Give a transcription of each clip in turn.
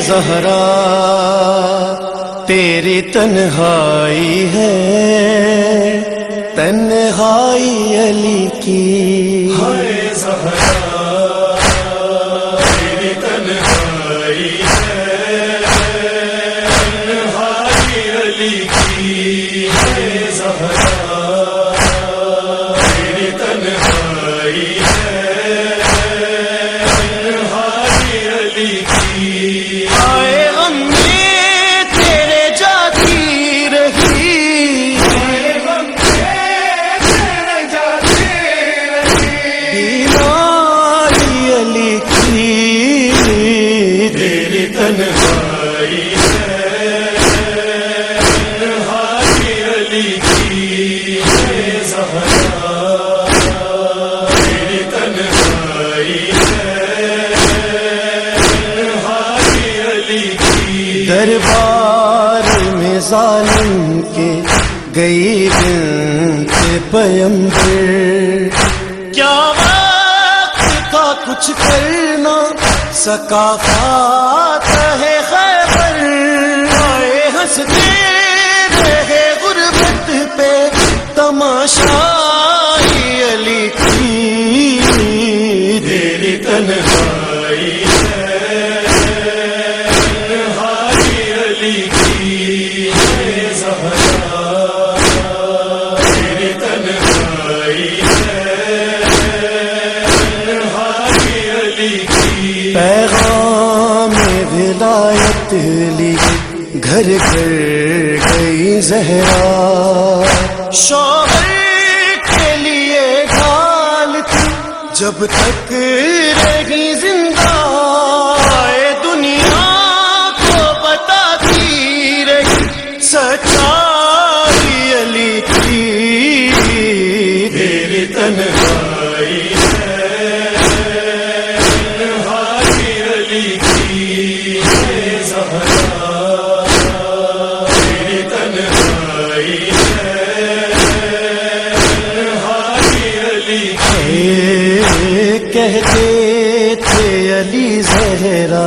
زہرا تیری تنہائی ہے تنہائی علی کی۔ ہائے زہرا۔ دربار میں ظالم کے گئی بنت پیمبر۔ کیا وقت کا کچھ کرنا ثقافات ہے خیبر۔ آئے ہنستے تنہائی تنہائی علی کی۔ پیغام ولایت لی۔ گھر گھر گئی زہرا۔ شوہر کے لیے ڈھال تھی۔ جب تک رہی زندگی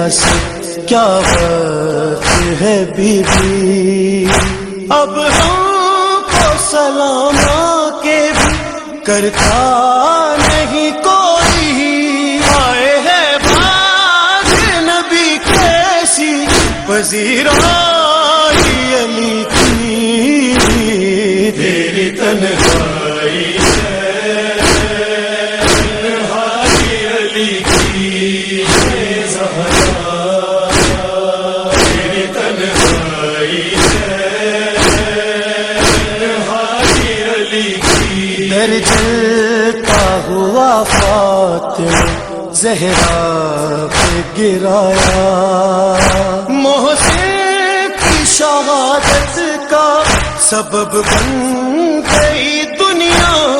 سے کیا بات ہے بی بی اب ہم کو سلام کے بھی کرتا نہیں کوئی۔ آئے ہے باز نبی کیسی پذیرائی کی جلتا ہوا فاتح زہرا پہ گرایا۔ محسن کی شہادت کا سبب بن گئی دنیا۔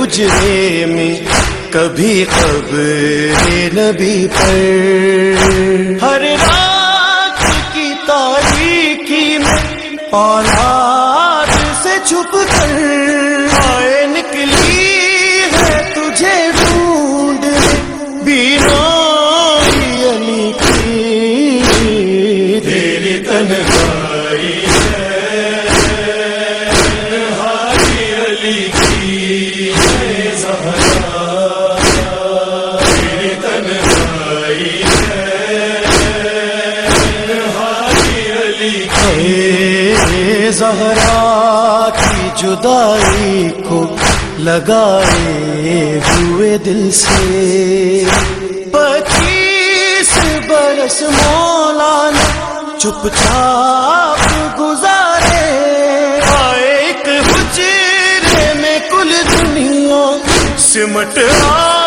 کبھی حجرے میں کبھی قبر نبی پر۔ ہر رات کی تاریخی میں اولاد سے چھپ کر اے زہرا کی جدائی کو لگائے ہوئے دل سے۔ پچیس برس مولانا چپ چاپ گزارے۔ ایک حجرے میں کل دنیا سمٹ آئی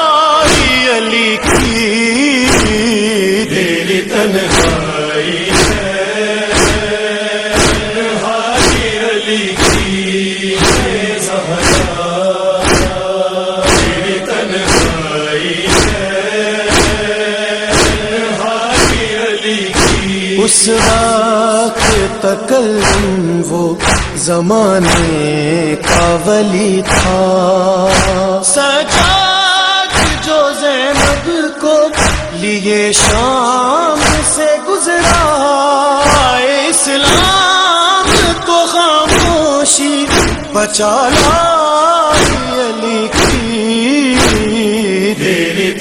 تکلم وہ زمانے کا ولی تھا۔ سجاد جو زینب کو لیے شام سے گزرا، اسلام کو خاموشی بچا علی کی۔ تیری